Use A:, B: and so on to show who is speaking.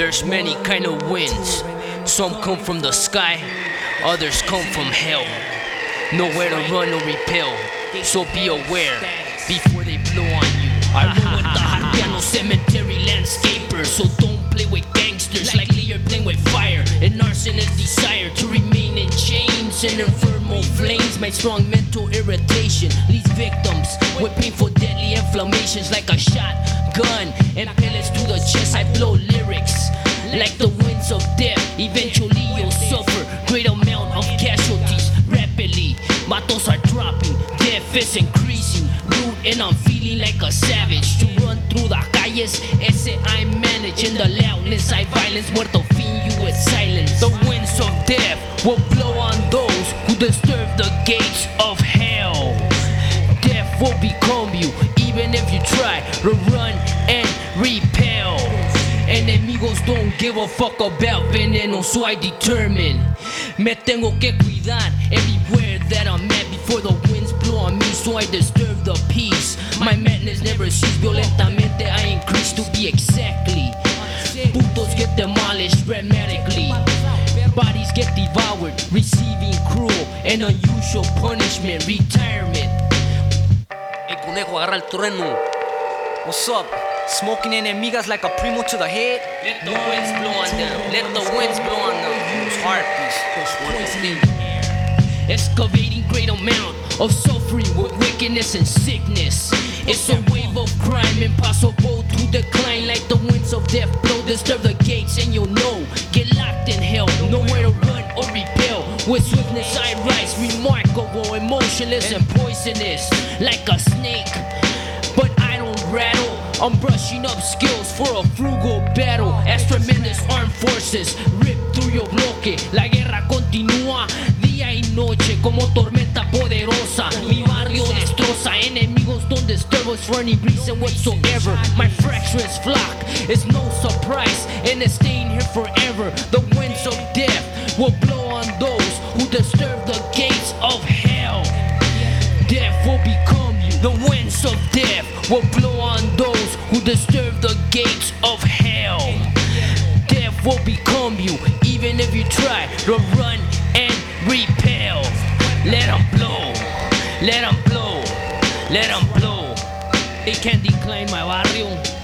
A: There's many kind of winds. Some come from the sky, others come from hell. Nowhere to run or repel, so be aware before they blow on you. I roll with the Harpiano cemetery landscaper, so don't play with gangsters like you're playing with fire. An arsonist desire to remain in chains and infernal flames. My strong mental irritation leaves victims with painful, deadly inflammations like a shotgun and pellets to the chest. I blow lyrics like the winds of death. Eventually, you'll suffer great amount of casualties rapidly. My thoughts are dropping, death is increasing. Rude and I'm feeling like a savage. To run through the calles, ese I manage. In the loudness, I violence. Muerto fin you with silence. The winds of death will blow on those who disturb the gates of hell. Death will become you, even if you try to run and repel. Enemigos don't give a fuck about veneno, so I determine. Me tengo que cuidar everywhere that I'm at before the winds blow on me, so I disturb the peace. My madness never cease, violentamente I increase to be exactly. Putos get demolished dramatically. Bodies get devoured, receiving cruel and unusual punishment, retirement.
B: Conejo agarra el trueno. What's up? Smoking enemigas like a primo to the head.
A: Let the winds blow on them. Let the winds blow on them.
B: Those
A: poison Excavating great amount of suffering with wickedness and sickness. It's a wave of crime, impossible to decline. Like the winds of death blow, disturb the gates, and you'll know. Get locked in hell, nowhere to run. With swiftness I rise, remarkable, emotionless and poisonous, like a snake. But I don't rattle. I'm brushing up skills for a frugal battle. As tremendous armed forces rip through your bloque. La guerra continúa día y noche como tormenta poderosa. Mi barrio destroza. Enemigos don't disturb us for any reason whatsoever. My fractious flock is no surprise, and it's staying here forever. The winds of death will blow on those who disturb the gates of hell. Death will become you. The winds of death will blow on those who disturb the gates of hell. Death will become you, even if you try to run and repel. Let them blow, let them blow, let them blow. They can't decline my barrio.